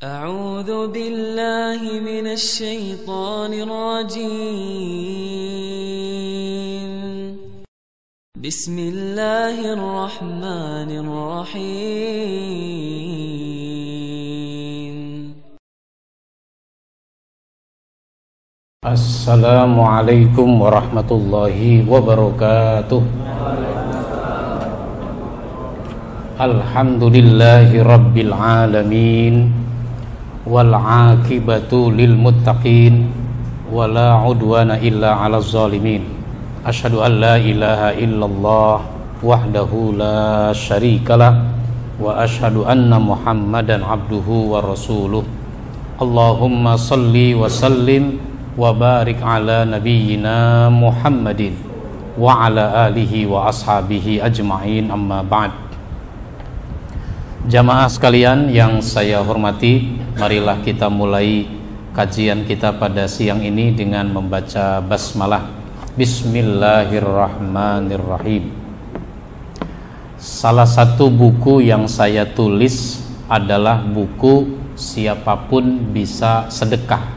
أعوذ بالله من الشيطان الرجيم. بسم الله الرحمن الرحيم. السلام عليكم ورحمة الله وبركاته. الحمد لله رب العالمين. والعاقبة للمتقين ولا عدوان إلا على الظالمين. أشهد أن لا إله إلا الله وحده لا شريك له وأشهد أن محمدا عبده ورسوله. اللهم صل وسلم وبارك على نبينا محمد وعلى آله وأصحابه أجمعين. أما بعد Jamaah sekalian yang saya hormati, marilah kita mulai kajian kita pada siang ini dengan membaca basmalah. Bismillahirrahmanirrahim. Salah satu buku yang saya tulis adalah buku Siapa pun Bisa Sedekah.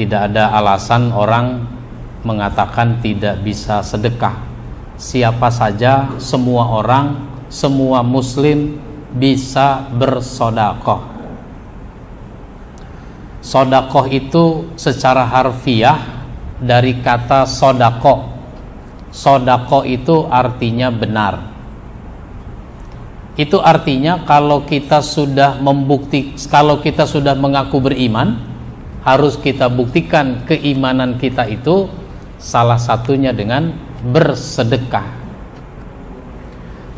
Tidak ada alasan orang mengatakan tidak bisa sedekah siapa saja, semua orang, semua muslim bisa bersodakoh. Sodakoh itu secara harfiah dari kata sodako. Sodako itu artinya benar. Itu artinya kalau kita sudah membukti, kalau kita sudah mengaku beriman, harus kita buktikan keimanan kita itu salah satunya dengan bersedekah.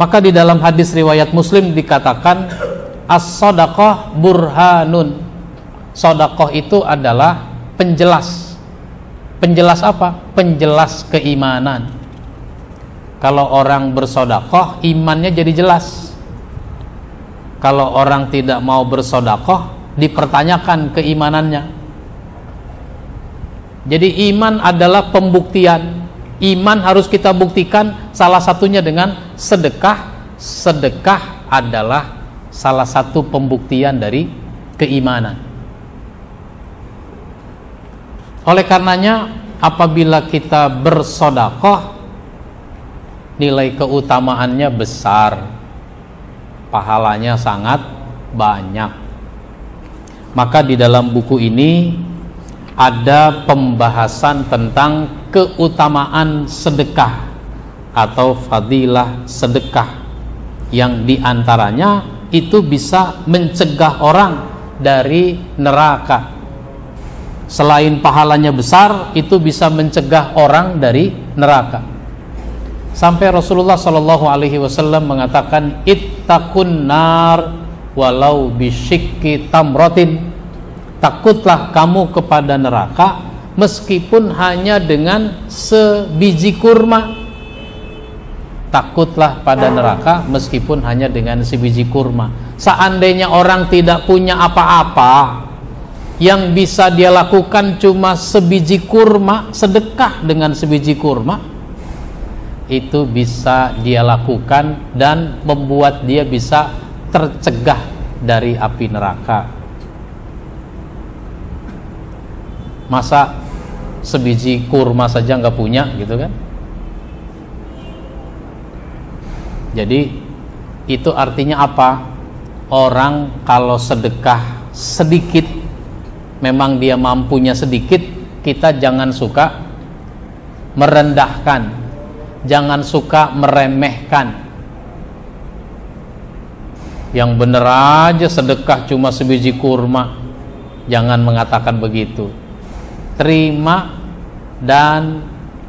Maka di dalam hadis riwayat Muslim dikatakan as-sadaqah burhanun. Sodakoh itu adalah penjelas. Penjelas apa? Penjelas keimanan. Kalau orang bersodakoh, imannya jadi jelas. Kalau orang tidak mau bersodakoh, dipertanyakan keimanannya. Jadi iman adalah pembuktian iman harus kita buktikan salah satunya dengan sedekah. Sedekah adalah salah satu pembuktian dari keimanan. Oleh karenanya apabila kita bersodakoh nilai keutamaannya besar. Pahalanya sangat banyak. Maka di dalam buku ini ada pembahasan tentang keutamaan sedekah atau fadilah sedekah. Yang di antaranya itu bisa mencegah orang dari neraka. Selain pahalanya besar itu bisa mencegah orang dari neraka. Sampai Rasulullah Shallallahu Alaihi Wasallam mengatakan ittaqun nar walau bisyikki tamrotin takutlah kamu kepada neraka meskipun hanya dengan sebiji kurma. Takutlah pada neraka meskipun hanya dengan sebiji kurma. Seandainya orang tidak punya apa-apa yang bisa dia lakukan cuma sebiji kurma sedekah dengan sebiji kurma itu bisa dia lakukan dan membuat dia bisa tercegah dari api neraka masa sebiji kurma saja nggak punya gitu kan? Jadi itu artinya apa? Orang kalau sedekah sedikit memang dia mampunya sedikit kita jangan suka merendahkan jangan suka meremehkan. Yang bener aja sedekah cuma sebiji kurma jangan mengatakan begitu terima dan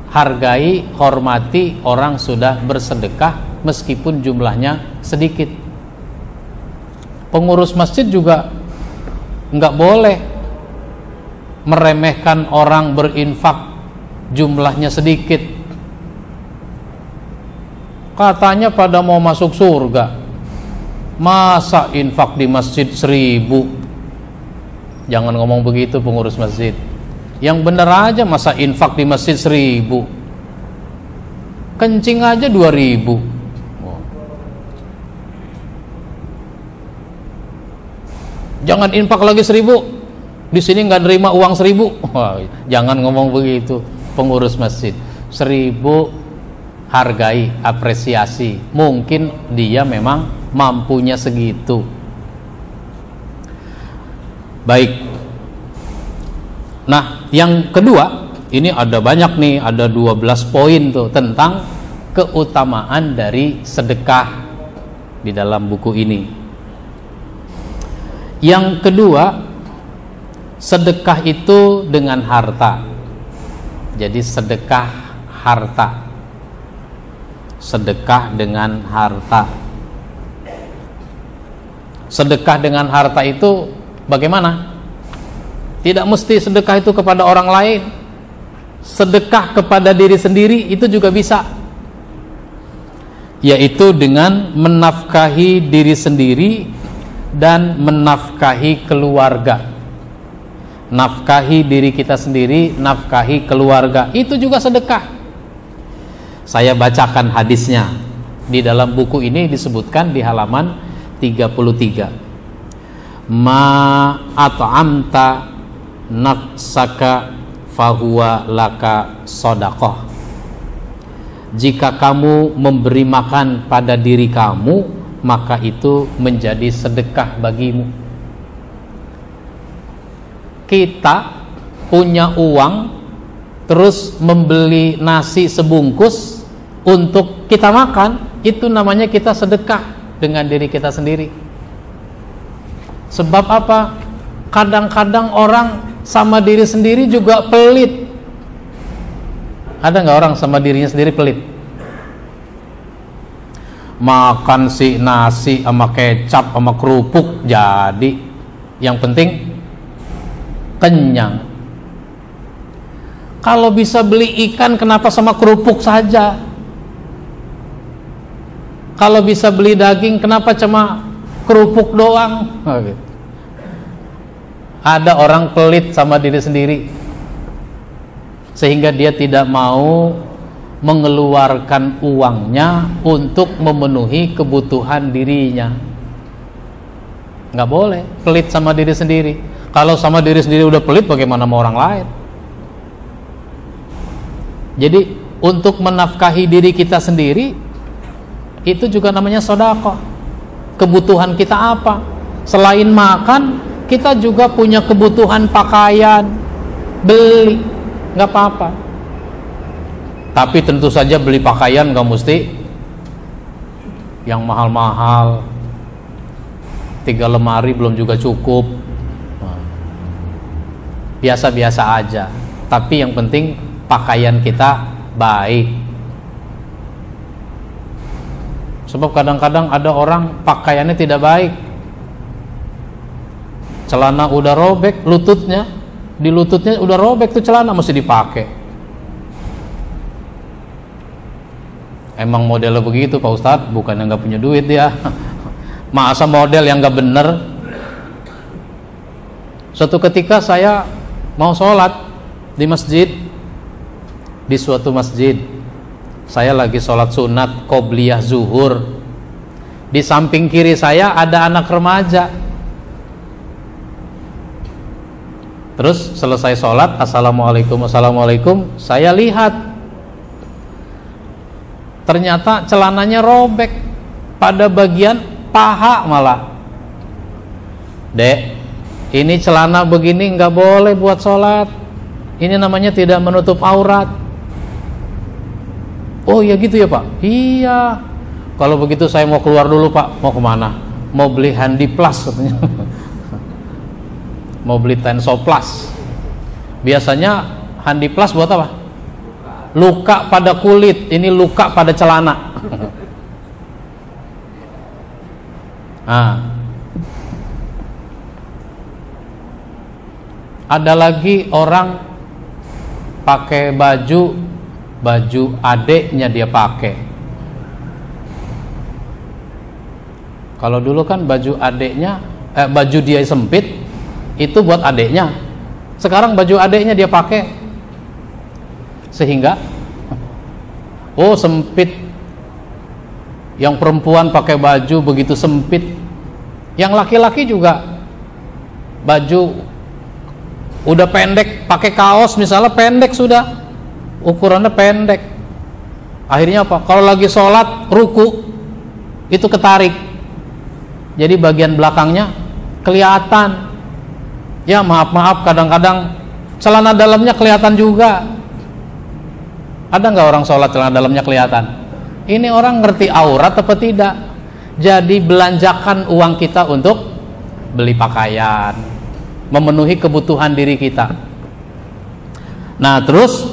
hargai, hormati orang sudah bersedekah meskipun jumlahnya sedikit. Pengurus masjid juga nggak boleh meremehkan orang berinfak jumlahnya sedikit. Katanya pada mau masuk surga, masa infak di masjid seribu? Jangan ngomong begitu pengurus masjid yang bener aja masa infak di masjid seribu? Kencing aja dua ribu. Jangan infak lagi seribu. Di sini nggak nerima uang seribu. Wah, jangan ngomong begitu pengurus masjid. Seribu hargai apresiasi. Mungkin dia memang mampunya segitu. Baik. Nah yang kedua ini ada banyak nih ada 12 poin tuh tentang keutamaan dari sedekah di dalam buku ini. Yang kedua sedekah itu dengan harta. Jadi sedekah harta. Sedekah dengan harta. Sedekah dengan harta itu bagaimana tidak mesti sedekah itu kepada orang lain. Sedekah kepada diri sendiri itu juga bisa. Yaitu dengan menafkahi diri sendiri dan menafkahi keluarga. Nafkahi diri kita sendiri nafkahi keluarga. Itu juga sedekah. Saya bacakan hadisnya. Di dalam buku ini disebutkan di halaman 33 ma at'amta nafsaka fahuwa laka sodakoh. Jika kamu memberi makan pada diri kamu maka itu menjadi sedekah bagimu. Kita punya uang terus membeli nasi sebungkus untuk kita makan itu namanya kita sedekah dengan diri kita sendiri. Sebab apa? Kadang-kadang orang sama diri sendiri juga pelit. Ada nggak orang sama dirinya sendiri pelit? Makan si nasi sama kecap sama kerupuk jadi. Yang penting kenyang. Kalau bisa beli ikan kenapa sama kerupuk saja? Kalau bisa beli daging kenapa cuma kerupuk doang? Oh, gitu ada orang pelit sama diri sendiri. Sehingga dia tidak mau mengeluarkan uangnya untuk memenuhi kebutuhan dirinya. Nggak boleh pelit sama diri sendiri. Kalau sama diri sendiri udah pelit bagaimana mau orang lain? Jadi untuk menafkahi diri kita sendiri itu juga namanya sodako. Kebutuhan kita apa? Selain makan kita juga punya kebutuhan pakaian. Beli. Nggak apa-apa. Tapi tentu saja beli pakaian nggak mesti. Yang mahal-mahal. Tiga lemari belum juga cukup. Biasa-biasa aja. Tapi yang penting pakaian kita baik. Sebab kadang-kadang ada orang pakaiannya tidak baik celana udah robek lututnya. Di lututnya udah robek tuh celana mesti dipakai emang modelnya begitu Pak Ustadz bukan yang nggak punya duit ya masa model yang nggak bener? Suatu ketika saya mau sholat di masjid. Di suatu masjid. Saya lagi sholat sunat qobliyah zuhur. Di samping kiri saya ada anak remaja Terus selesai sholat, assalamualaikum, assalamualaikum. Saya lihat, ternyata celananya robek pada bagian paha malah. Dek, ini celana begini nggak boleh buat sholat. Ini namanya tidak menutup aurat. Oh iya gitu ya pak? Iya. Kalau begitu saya mau keluar dulu pak. Mau ke mana? Mau beli handy plus katanya. mau beli Tenso Plus biasanya Handi Plus buat apa? luka pada kulit ini luka pada celana nah. ada lagi orang pakai baju baju adeknya dia pakai kalau dulu kan baju adeknya eh, baju dia sempit itu buat adiknya sekarang baju adiknya dia pakai. Sehingga oh sempit. Yang perempuan pakai baju begitu sempit. Yang laki-laki juga baju udah pendek pakai kaos misalnya pendek sudah. Ukurannya pendek. Akhirnya apa? Kalau lagi sholat ruku. Itu ketarik. Jadi bagian belakangnya kelihatan ya maaf maaf kadang-kadang celana dalamnya kelihatan juga ada nggak orang sholat celana dalamnya kelihatan ini orang ngerti aurat apa tidak jadi belanjakan uang kita untuk beli pakaian, memenuhi kebutuhan diri kita. Nah, terus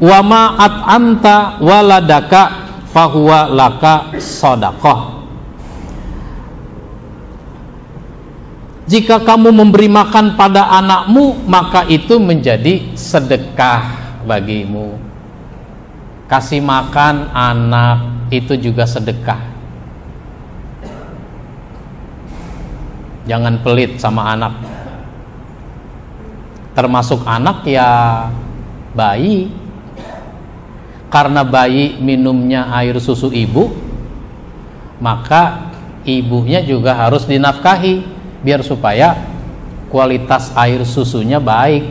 wama anta waladaka fahuwa laka sodakoh. Jika kamu memberi makan pada anakmu, maka itu menjadi sedekah bagimu. Kasih makan anak itu juga sedekah. jangan pelit sama anak termasuk anak ya bayi karena bayi minumnya air susu ibu maka ibunya juga harus dinafkahi biar supaya kualitas air susunya baik.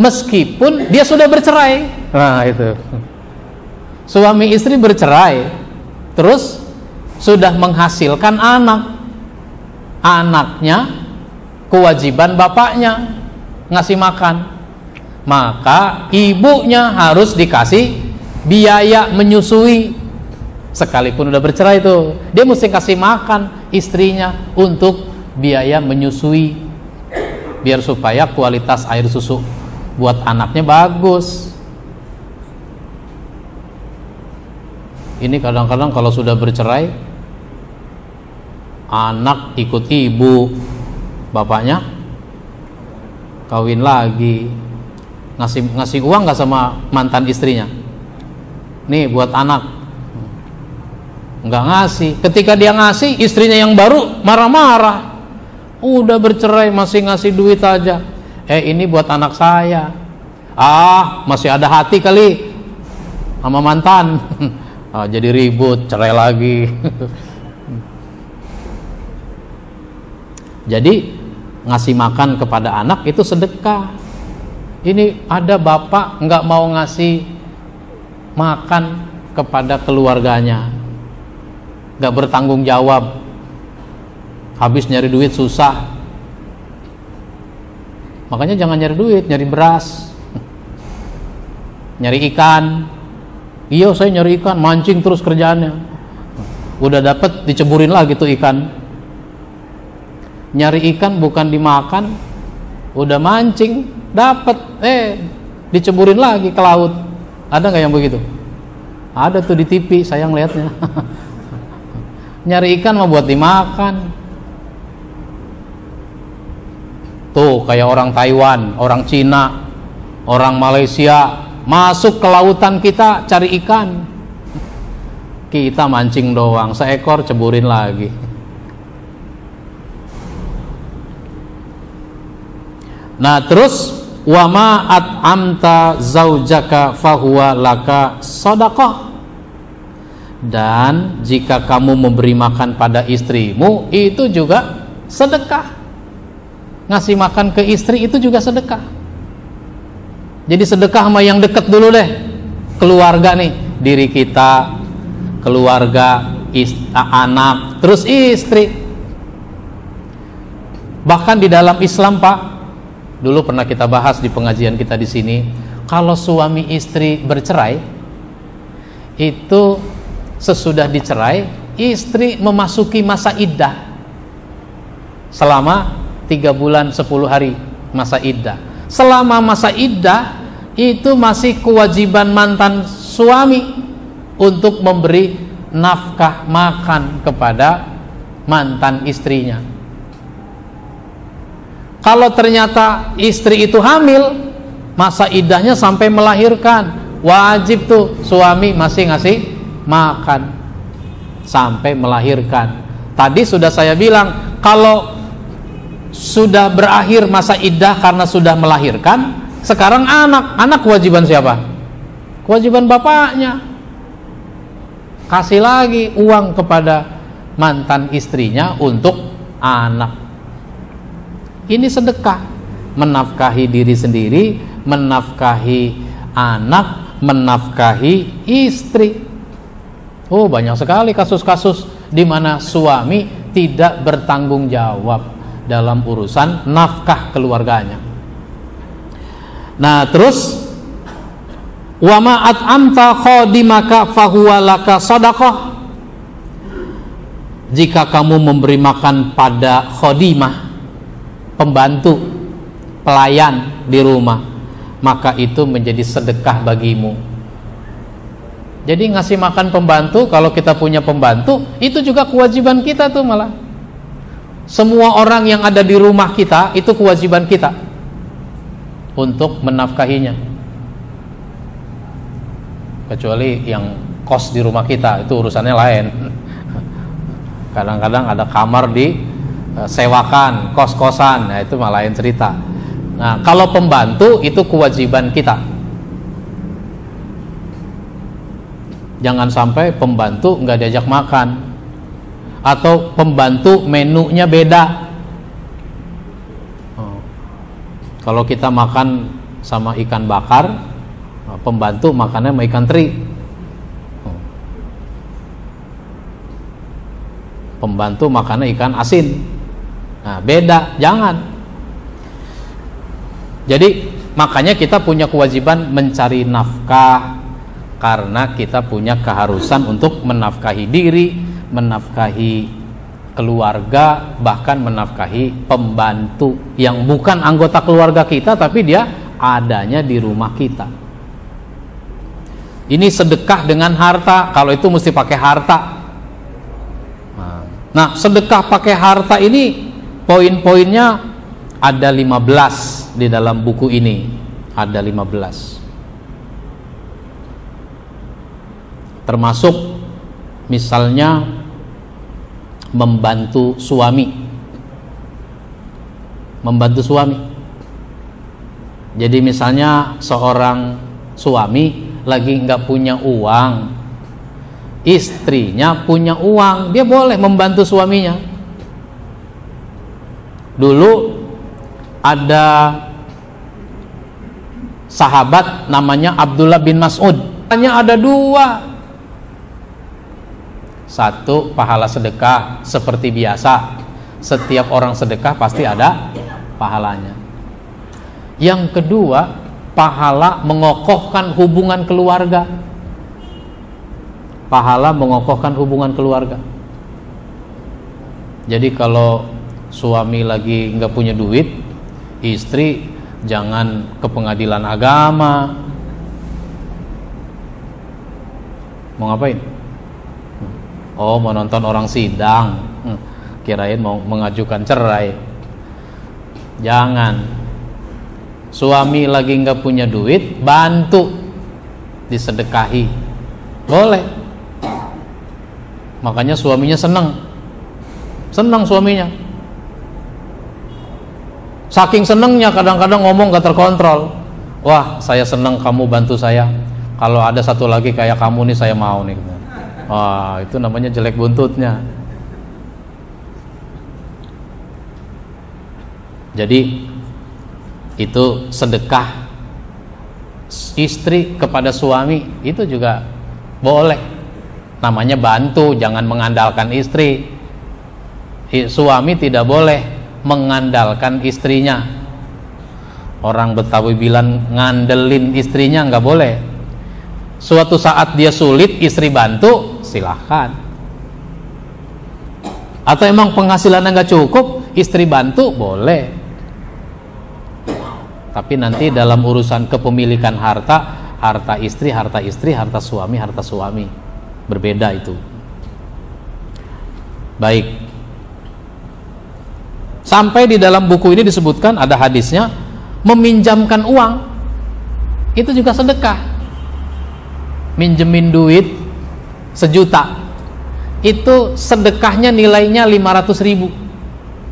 Meskipun dia sudah bercerai. Nah itu. Suami istri bercerai terus sudah menghasilkan anak. Anaknya kewajiban bapaknya ngasih makan. Maka ibunya harus dikasih biaya menyusui. Sekalipun udah bercerai itu dia mesti kasih makan istrinya untuk biaya menyusui biar supaya kualitas air susu buat anaknya bagus. Ini kadang-kadang kalau sudah bercerai anak ikut ibu bapaknya kawin lagi. Ngasih ngasih uang nggak sama mantan istrinya? Nih buat anak. Nggak ngasih. Ketika dia ngasih istrinya yang baru marah-marah udah bercerai masih ngasih duit aja. Eh ini buat anak saya. Ah masih ada hati kali. Sama mantan. Ah, jadi ribut cerai lagi. Jadi ngasih makan kepada anak itu sedekah. Ini ada bapak nggak mau ngasih makan kepada keluarganya, nggak bertanggung jawab, habis nyari duit susah. Makanya jangan nyari duit, nyari beras, nyari ikan. Iya saya nyari ikan, mancing terus kerjaannya. Udah dapet diceburin lagi tuh ikan. Nyari ikan bukan dimakan udah mancing dapat eh diceburin lagi ke laut. Ada nggak yang begitu? Ada tuh di TV saya ngelihatnya nyari ikan mau buat dimakan tuh kayak orang Taiwan orang Cina orang Malaysia. Masuk ke lautan kita cari ikan. Kita mancing doang seekor ceburin lagi. Nah, terus wama amta zaujaka fahuwa laka sodakoh dan jika kamu memberi makan pada istrimu itu juga sedekah ngasih makan ke istri itu juga sedekah. Jadi sedekah sama yang dekat dulu deh. Keluarga nih diri kita keluarga ist anak terus istri. Bahkan di dalam Islam pak Dulu pernah kita bahas di pengajian kita di sini, kalau suami istri bercerai, itu sesudah dicerai, istri memasuki masa iddah. Selama tiga bulan sepuluh hari masa iddah. Selama masa iddah itu masih kewajiban mantan suami untuk memberi nafkah makan kepada mantan istrinya. Kalau ternyata istri itu hamil, masa idahnya sampai melahirkan, wajib tuh suami masih ngasih makan sampai melahirkan. Tadi sudah saya bilang, kalau sudah berakhir masa idah karena sudah melahirkan, sekarang anak, anak kewajiban siapa? Kewajiban bapaknya. Kasih lagi uang kepada mantan istrinya untuk anak. Ini sedekah. Menafkahi diri sendiri menafkahi anak menafkahi istri. Oh banyak sekali kasus-kasus di mana suami tidak bertanggung jawab dalam urusan nafkah keluarganya. Nah terus wa ma at'amta khadimaka fahuwa laka sadaqah. Jika kamu memberi makan pada khodimah pembantu pelayan di rumah maka itu menjadi sedekah bagimu. Jadi ngasih makan pembantu kalau kita punya pembantu itu juga kewajiban kita tuh malah semua orang yang ada di rumah kita itu kewajiban kita untuk menafkahinya. Kecuali yang kos di rumah kita itu urusannya lain. Kadang-kadang ada kamar di uh, sewakan kos-kosan nah itu malah lain cerita. Nah kalau pembantu itu kewajiban kita. Jangan sampai pembantu nggak diajak makan atau pembantu menunya beda. Oh. kalau kita makan sama ikan bakar pembantu makannya sama ikan teri. Pembantu makannya ikan asin. Nah beda. Jangan. Jadi makanya kita punya kewajiban mencari nafkah. Karena kita punya keharusan untuk menafkahi diri menafkahi keluarga bahkan menafkahi pembantu yang bukan anggota keluarga kita tapi dia adanya di rumah kita. Ini sedekah dengan harta. Kalau itu mesti pakai harta. Nah sedekah pakai harta ini poin-poinnya ada 15 di dalam buku ini. Ada 15 termasuk misalnya membantu suami. Membantu suami. Jadi misalnya seorang suami lagi nggak punya uang istrinya punya uang dia boleh membantu suaminya. Dulu ada sahabat namanya Abdullah bin Mas'ud. Hanya ada dua satu pahala sedekah seperti biasa. Setiap orang sedekah pasti ada pahalanya. Yang kedua pahala mengokohkan hubungan keluarga. Pahala mengokohkan hubungan keluarga. Jadi kalau suami lagi nggak punya duit istri jangan ke pengadilan agama. Mau ngapain oh mau nonton orang sidang? Hmm, kirain mau mengajukan cerai. Jangan. Suami lagi nggak punya duit bantu. Disedekahi. Boleh. Makanya suaminya senang senang suaminya. Saking senangnya kadang-kadang ngomong gak terkontrol. Wah saya senang kamu bantu saya. Kalau ada satu lagi kayak kamu nih saya mau nih wah itu namanya jelek buntutnya. Jadi itu sedekah istri kepada suami itu juga boleh. Namanya bantu jangan mengandalkan istri. Suami tidak boleh mengandalkan istrinya. Orang Betawi bilang ngandelin istrinya nggak boleh suatu saat dia sulit istri bantu silahkan. Atau emang penghasilannya nggak cukup istri bantu boleh. Tapi nanti dalam urusan kepemilikan harta harta istri harta istri harta suami harta suami. Berbeda itu. Baik. Sampai di dalam buku ini disebutkan ada hadisnya meminjamkan uang. Itu juga sedekah minjemin duit sejuta. Itu sedekahnya nilainya 500 ribu.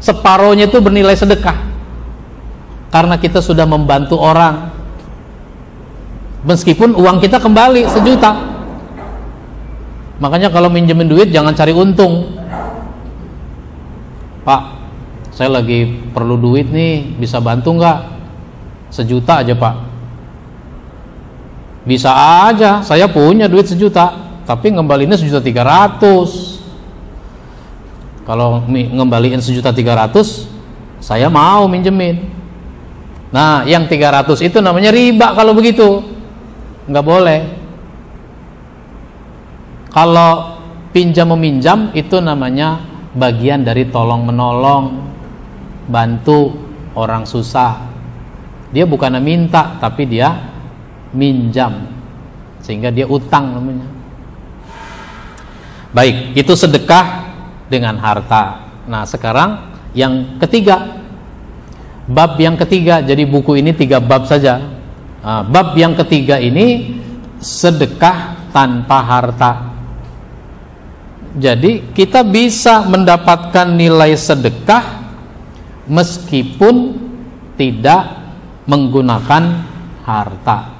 Separohnya itu bernilai sedekah. Karena kita sudah membantu orang. Meskipun uang kita kembali sejuta. Makanya kalau minjemin duit jangan cari untung. Pak saya lagi perlu duit nih. Bisa bantu nggak? Sejuta aja pak bisa aja saya punya duit sejuta tapi ngembalinya sejuta tiga ratus. Kalau ngembaliin sejuta tiga ratus saya mau minjemin. Nah yang tiga ratus itu namanya riba kalau begitu. Nggak boleh. Kalau pinjam meminjam itu namanya bagian dari tolong menolong bantu orang susah. Dia bukan minta tapi dia minjam sehingga dia utang namanya. Baik itu sedekah dengan harta. Nah sekarang yang ketiga bab yang ketiga jadi buku ini tiga bab saja. Nah, bab yang ketiga ini sedekah tanpa harta. Jadi kita bisa mendapatkan nilai sedekah meskipun tidak menggunakan harta.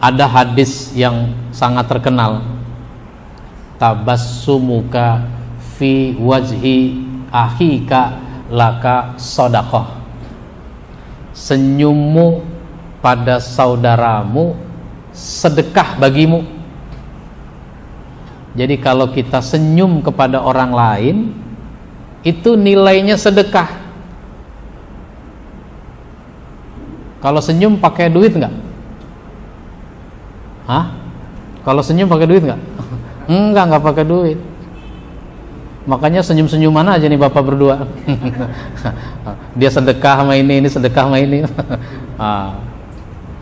Ada hadis yang sangat terkenal. Tabassumuka fi wajhi ahika laka sodakoh. Senyummu pada saudaramu sedekah bagimu. Jadi kalau kita senyum kepada orang lain, itu nilainya sedekah. Kalau senyum pakai duit nggak? Hah? Kalau senyum pakai duit nggak? Enggak, nggak pakai duit. Makanya senyum-senyuman aja nih bapak berdua. Dia sedekah sama ini, ini sedekah sama ini. ah.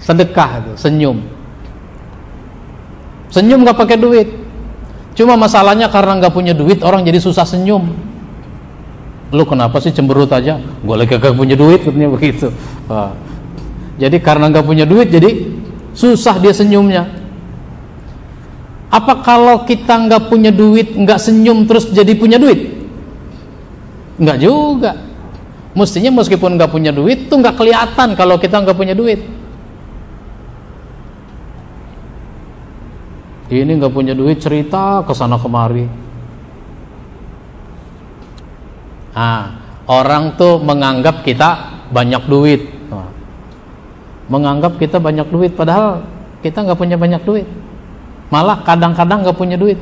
Sedekah itu, senyum. Senyum nggak pakai duit. Cuma masalahnya karena nggak punya duit, orang jadi susah senyum lu kenapa sih cemberut aja gue lagi gak punya duit katanya begitu Wah. jadi karena nggak punya duit jadi susah dia senyumnya apa kalau kita nggak punya duit nggak senyum terus jadi punya duit nggak juga mestinya meskipun nggak punya duit tuh nggak kelihatan kalau kita nggak punya duit ini nggak punya duit cerita ke sana kemari Nah, orang tuh menganggap kita banyak duit. menganggap kita banyak duit, padahal kita nggak punya banyak duit. Malah kadang-kadang nggak punya duit.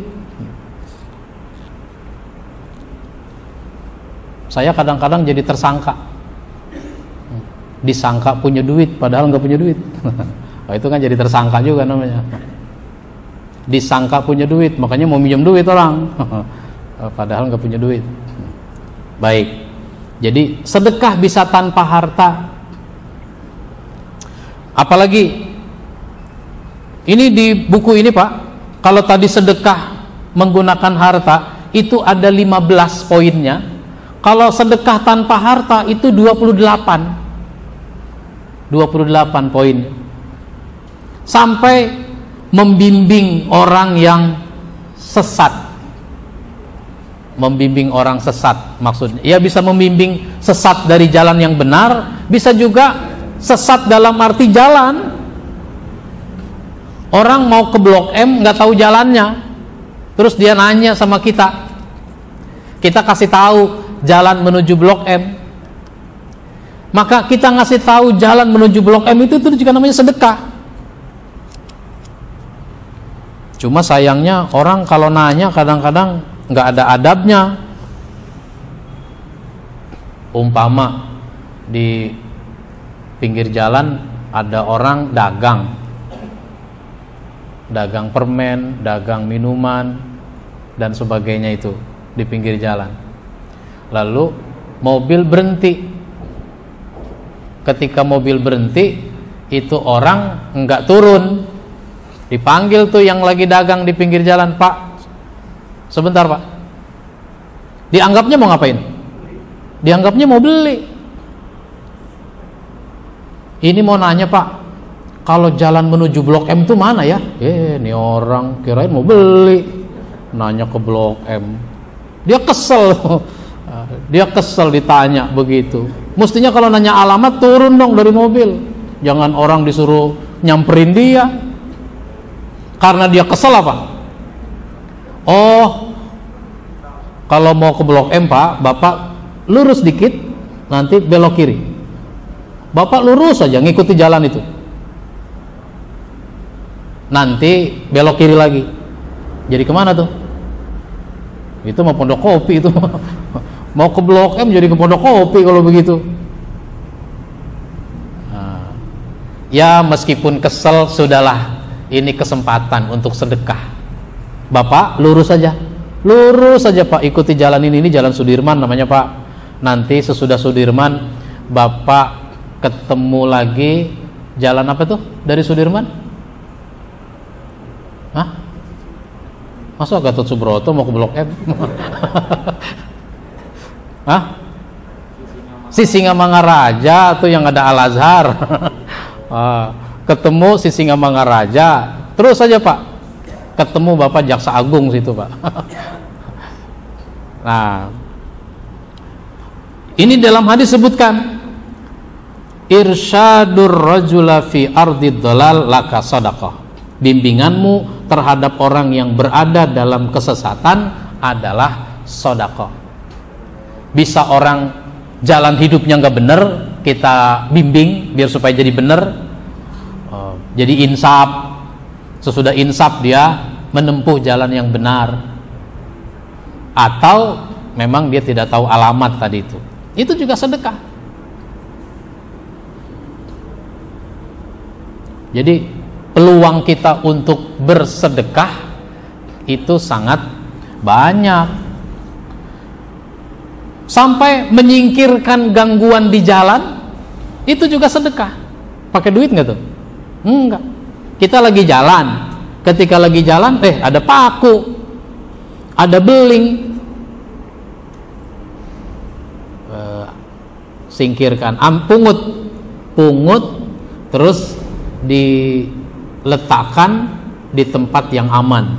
Saya kadang-kadang jadi tersangka. Disangka punya duit, padahal nggak punya duit. nah, itu kan jadi tersangka juga namanya. Disangka punya duit, makanya mau minjem duit orang. padahal nggak punya duit. Baik. Jadi sedekah bisa tanpa harta. Apalagi ini di buku ini Pak, kalau tadi sedekah menggunakan harta itu ada 15 poinnya. Kalau sedekah tanpa harta itu 28. 28 poin. Sampai membimbing orang yang sesat membimbing orang sesat maksudnya ia bisa membimbing sesat dari jalan yang benar bisa juga sesat dalam arti jalan orang mau ke blok M nggak tahu jalannya. Terus dia nanya sama kita. Kita kasih tahu jalan menuju blok M. Maka kita ngasih tahu jalan menuju blok M itu itu juga namanya sedekah. Cuma sayangnya orang kalau nanya kadang-kadang nggak ada adabnya. Umpama di pinggir jalan ada orang dagang dagang permen, dagang minuman dan sebagainya itu di pinggir jalan. Lalu mobil berhenti. Ketika mobil berhenti itu orang nggak turun. Dipanggil tuh yang lagi dagang di pinggir jalan pak Sebentar pak. Dianggapnya mau ngapain? Dianggapnya mau beli. Ini mau nanya pak Kalau jalan menuju blok M itu mana ya? Eh ini orang kirain mau beli Nanya ke blok M Dia kesel Dia kesel ditanya begitu Mestinya kalau nanya alamat turun dong dari mobil Jangan orang disuruh nyamperin dia Karena dia kesel apa? Oh, kalau mau ke Blok M Pak, Bapak lurus dikit, nanti belok kiri. Bapak lurus saja ngikuti jalan itu. Nanti belok kiri lagi. Jadi ke mana tuh? Itu mau pondok kopi itu. mau ke Blok M jadi ke pondok kopi kalau begitu. Nah, ya meskipun kesel sudahlah. Ini kesempatan untuk sedekah. Bapak lurus saja lurus saja Pak ikuti jalan ini ini jalan Sudirman namanya Pak nanti sesudah Sudirman Bapak ketemu lagi jalan apa tuh dari Sudirman Hah? Masa Gatot Subroto mau ke Blok M? Hah? Sisingamangaraja tuh yang ada Al Azhar. Ah, ketemu Sisingamangaraja, terus saja Pak ketemu Bapak Jaksa Agung situ Pak nah ini dalam hadis sebutkan irsyadur rajula fi ardi dalal laka sadaqah bimbinganmu terhadap orang yang berada dalam kesesatan adalah sodako. Bisa orang jalan hidupnya nggak bener kita bimbing biar supaya jadi bener. Oh, jadi insaf sesudah insaf dia menempuh jalan yang benar. Atau memang dia tidak tahu alamat tadi itu. Itu juga sedekah. Jadi peluang kita untuk bersedekah itu sangat banyak. Sampai menyingkirkan gangguan di jalan itu juga sedekah. Pakai duit nggak tuh? Enggak. Kita lagi jalan. Ketika lagi jalan eh ada paku ada beling. Uh, singkirkan. Am, pungut. Terus diletakkan di tempat yang aman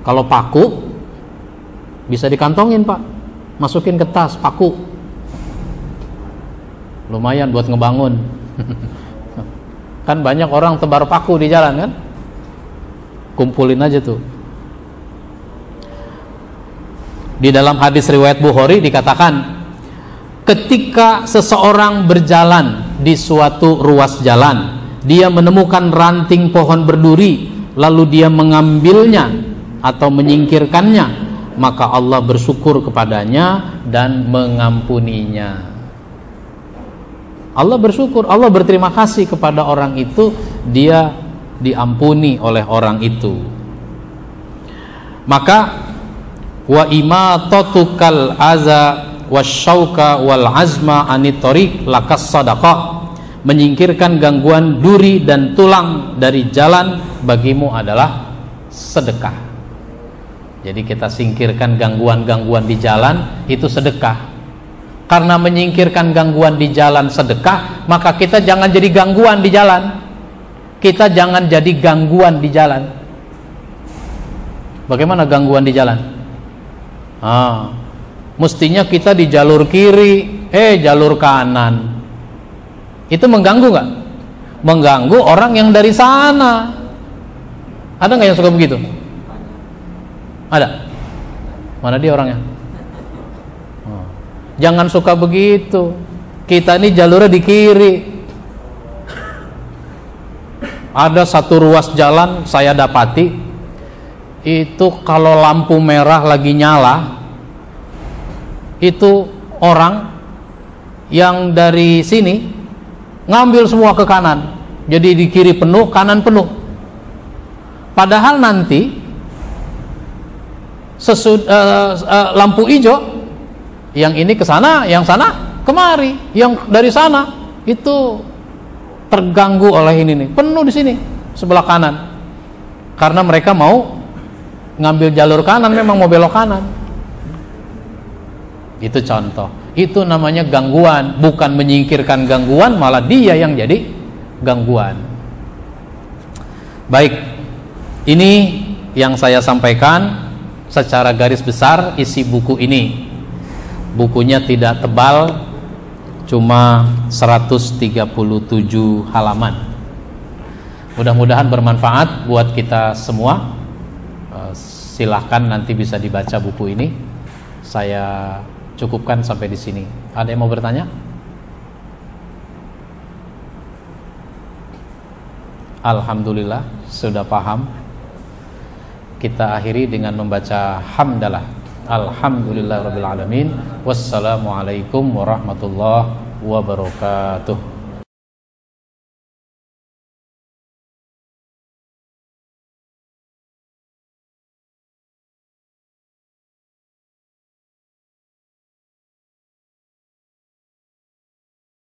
kalau paku bisa dikantongin pak masukin ke tas paku lumayan buat ngebangun Kan banyak orang tebar paku di jalan kan? Kumpulin aja tuh. Di dalam hadis riwayat Bukhari dikatakan ketika seseorang berjalan di suatu ruas jalan, dia menemukan ranting pohon berduri, lalu dia mengambilnya atau menyingkirkannya, maka Allah bersyukur kepadanya dan mengampuninya. Allah bersyukur, Allah berterima kasih kepada orang itu, dia diampuni oleh orang itu. Maka wa imatatukal aza wasyauka wal azma anitorik lakas sadaqah menyingkirkan gangguan duri dan tulang dari jalan bagimu adalah sedekah. Jadi kita singkirkan gangguan-gangguan di jalan itu sedekah. Karena menyingkirkan gangguan di jalan sedekah maka kita jangan jadi gangguan di jalan. Kita jangan jadi gangguan di jalan. Bagaimana gangguan di jalan? Ah, mestinya kita di jalur kiri eh jalur kanan itu mengganggu nggak? Mengganggu orang yang dari sana. Ada nggak yang suka begitu? Ada? Mana dia orangnya? Jangan suka begitu. Kita ini jalurnya di kiri. Ada satu ruas jalan saya dapati. Itu kalau lampu merah lagi nyala itu orang yang dari sini ngambil semua ke kanan. Jadi di kiri penuh, kanan penuh. Padahal nanti sesud, uh, uh, lampu hijau yang ini ke sana, yang sana kemari, yang dari sana itu terganggu oleh ini nih, penuh di sini sebelah kanan. Karena mereka mau ngambil jalur kanan memang mau belok kanan. Itu contoh. Itu namanya gangguan, bukan menyingkirkan gangguan, malah dia yang jadi gangguan. Baik. Ini yang saya sampaikan secara garis besar isi buku ini bukunya tidak tebal cuma 137 halaman mudah-mudahan bermanfaat buat kita semua silahkan nanti bisa dibaca buku ini saya cukupkan sampai di sini. Ada yang mau bertanya? Alhamdulillah sudah paham. Kita akhiri dengan membaca hamdalah. Alhamdulillah Rabbil Alamin. Wassalamualaikum warahmatullahi wabarakatuh